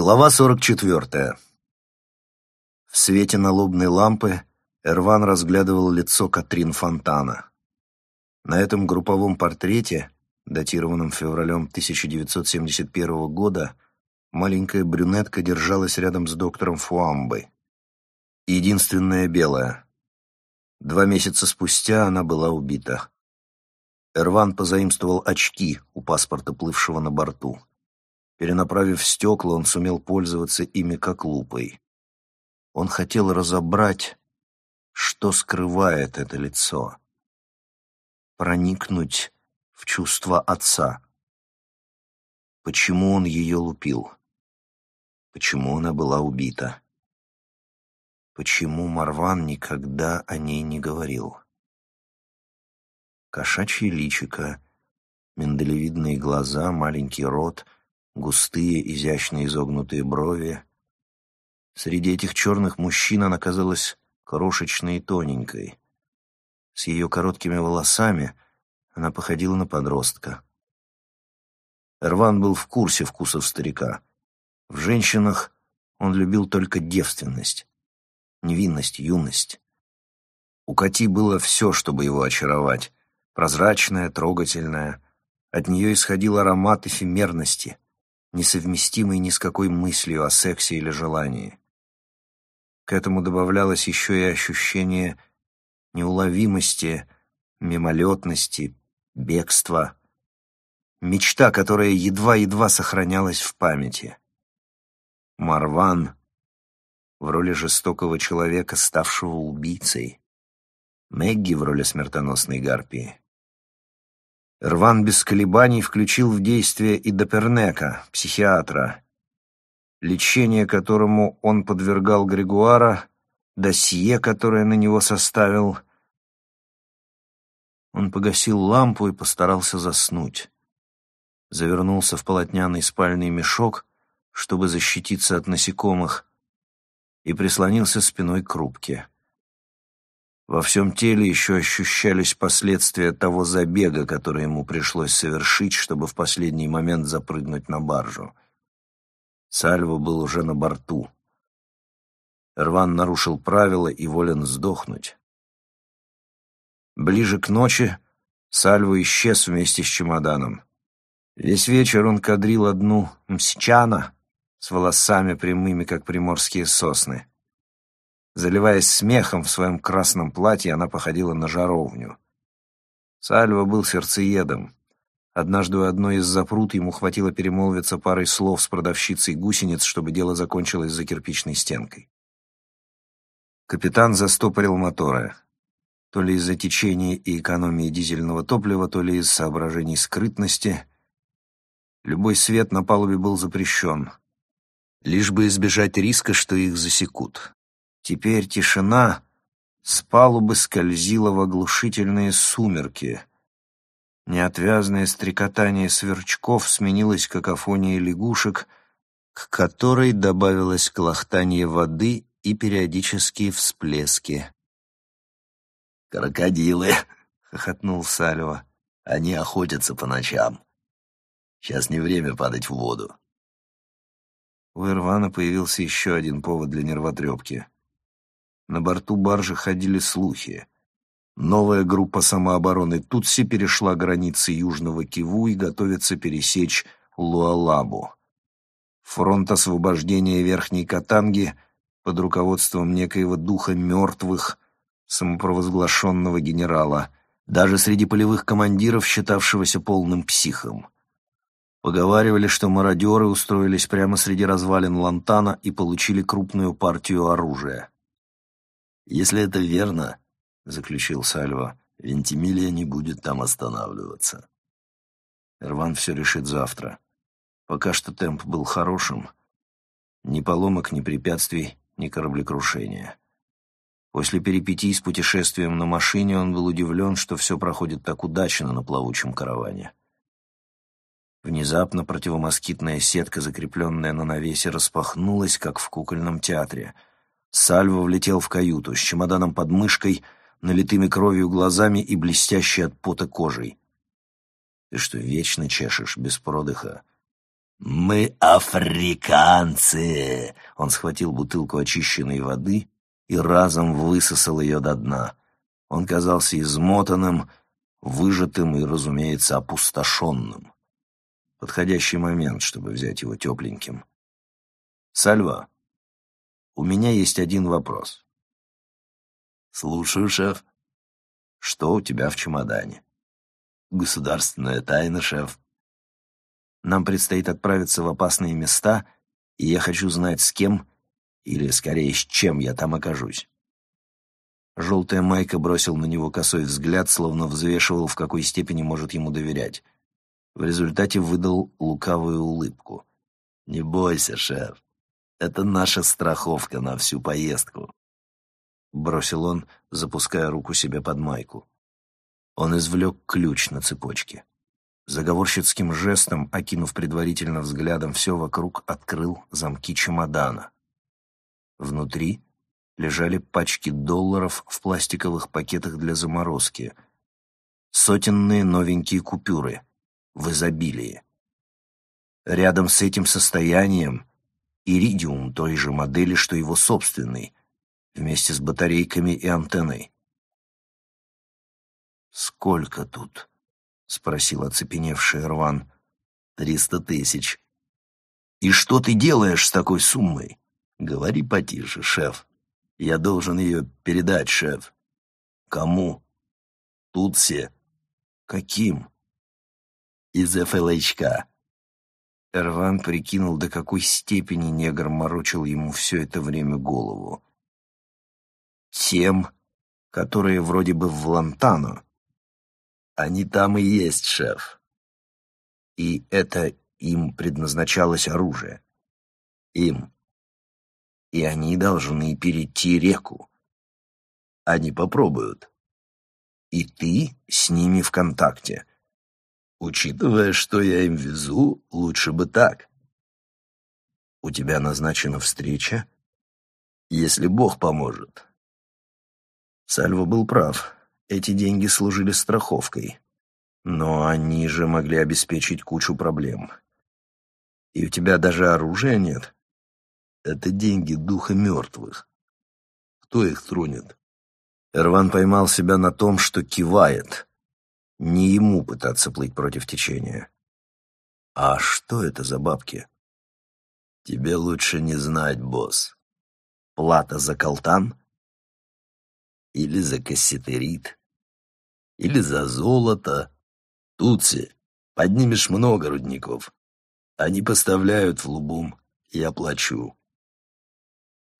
Глава 44. В свете налобной лампы Эрван разглядывал лицо Катрин Фонтана. На этом групповом портрете, датированном февралем 1971 года, маленькая брюнетка держалась рядом с доктором Фуамбой. Единственная белая. Два месяца спустя она была убита. Эрван позаимствовал очки у паспорта, плывшего на борту. Перенаправив стекла, он сумел пользоваться ими как лупой. Он хотел разобрать, что скрывает это лицо. Проникнуть в чувство отца. Почему он ее лупил? Почему она была убита? Почему Марван никогда о ней не говорил? Кошачье личико, миндалевидные глаза, маленький рот — густые, изящно изогнутые брови. Среди этих черных мужчин она казалась крошечной и тоненькой. С ее короткими волосами она походила на подростка. Эрван был в курсе вкусов старика. В женщинах он любил только девственность, невинность, юность. У Кати было все, чтобы его очаровать. Прозрачная, трогательная. От нее исходил аромат эфемерности, несовместимый ни с какой мыслью о сексе или желании. К этому добавлялось еще и ощущение неуловимости, мимолетности, бегства. Мечта, которая едва-едва сохранялась в памяти. Марван в роли жестокого человека, ставшего убийцей. Мэгги в роли смертоносной гарпии. Рван без колебаний включил в действие и Допернека, психиатра, лечение которому он подвергал Григуара, досье, которое на него составил. Он погасил лампу и постарался заснуть. Завернулся в полотняный спальный мешок, чтобы защититься от насекомых, и прислонился спиной к рубке. Во всем теле еще ощущались последствия того забега, который ему пришлось совершить, чтобы в последний момент запрыгнуть на баржу. Сальво был уже на борту. Эрван нарушил правила и волен сдохнуть. Ближе к ночи Сальво исчез вместе с чемоданом. Весь вечер он кадрил одну мсчана с волосами прямыми, как приморские сосны. Заливаясь смехом в своем красном платье, она походила на жаровню. Сальва был сердцеедом. Однажды у одной из запрут ему хватило перемолвиться парой слов с продавщицей гусениц, чтобы дело закончилось за кирпичной стенкой. Капитан застопорил моторы. То ли из-за течения и экономии дизельного топлива, то ли из соображений скрытности. Любой свет на палубе был запрещен, лишь бы избежать риска, что их засекут. Теперь тишина с палубы скользила в оглушительные сумерки. Неотвязное стрекотание сверчков сменилось какофонией лягушек, к которой добавилось клохтание воды и периодические всплески. «Крокодилы!» — хохотнул Сальва. «Они охотятся по ночам. Сейчас не время падать в воду». У Ирвана появился еще один повод для нервотрепки. На борту баржи ходили слухи. Новая группа самообороны Тутси перешла границы Южного Киву и готовится пересечь Луалабу. Фронт освобождения Верхней Катанги под руководством некоего духа мертвых, самопровозглашенного генерала, даже среди полевых командиров, считавшегося полным психом. Поговаривали, что мародеры устроились прямо среди развалин Лантана и получили крупную партию оружия. «Если это верно, — заключил Сальва, — Вентимилия не будет там останавливаться». Эрван все решит завтра. Пока что темп был хорошим. Ни поломок, ни препятствий, ни кораблекрушения. После перипетий с путешествием на машине он был удивлен, что все проходит так удачно на плавучем караване. Внезапно противомоскитная сетка, закрепленная на навесе, распахнулась, как в кукольном театре — Сальво влетел в каюту с чемоданом под мышкой, налитыми кровью глазами и блестящей от пота кожей. «Ты что, вечно чешешь, без продыха?» «Мы африканцы!» Он схватил бутылку очищенной воды и разом высосал ее до дна. Он казался измотанным, выжатым и, разумеется, опустошенным. Подходящий момент, чтобы взять его тепленьким. «Сальва, у меня есть один вопрос». «Слушаю, шеф». «Что у тебя в чемодане?» «Государственная тайна, шеф». «Нам предстоит отправиться в опасные места, и я хочу знать, с кем, или, скорее, с чем я там окажусь». Желтая майка бросил на него косой взгляд, словно взвешивал, в какой степени может ему доверять. В результате выдал лукавую улыбку. «Не бойся, шеф. Это наша страховка на всю поездку», — бросил он, запуская руку себе под майку. Он извлек ключ на цепочке. Заговорщицким жестом, окинув предварительно взглядом все вокруг, открыл замки чемодана. Внутри лежали пачки долларов в пластиковых пакетах для заморозки, сотенные новенькие купюры в изобилии. Рядом с этим состоянием иридиум той же модели, что его собственный, вместе с батарейками и антенной. «Сколько тут?» — спросил оцепеневший Рван. «Триста тысяч». «И что ты делаешь с такой суммой?» «Говори потише, шеф», я должен ее передать, шеф. Кому? Тут все. Каким? Из ФЛХК. Эрван прикинул, до какой степени негр морочил ему все это время голову. Тем, которые вроде бы в Лантану. Они там и есть, шеф. И это им предназначалось оружие. Им и они должны перейти реку. Они попробуют. И ты с ними в контакте. Учитывая, что я им везу, лучше бы так. У тебя назначена встреча? Если Бог поможет. Сальво был прав. Эти деньги служили страховкой. Но они же могли обеспечить кучу проблем. И у тебя даже оружия нет. Это деньги духа мертвых. Кто их тронет? Эрван поймал себя на том, что кивает. Не ему пытаться плыть против течения. А что это за бабки? Тебе лучше не знать, босс. Плата за колтан? Или за кассетерит? Или за золото? Тутси, поднимешь много рудников. Они поставляют в Лубум, я плачу.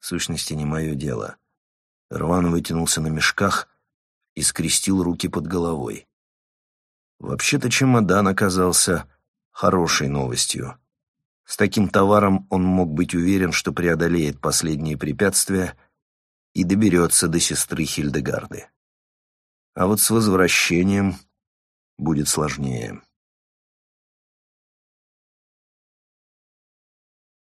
В сущности, не мое дело. Рван вытянулся на мешках и скрестил руки под головой. Вообще-то чемодан оказался хорошей новостью. С таким товаром он мог быть уверен, что преодолеет последние препятствия и доберется до сестры Хильдегарды. А вот с возвращением будет сложнее.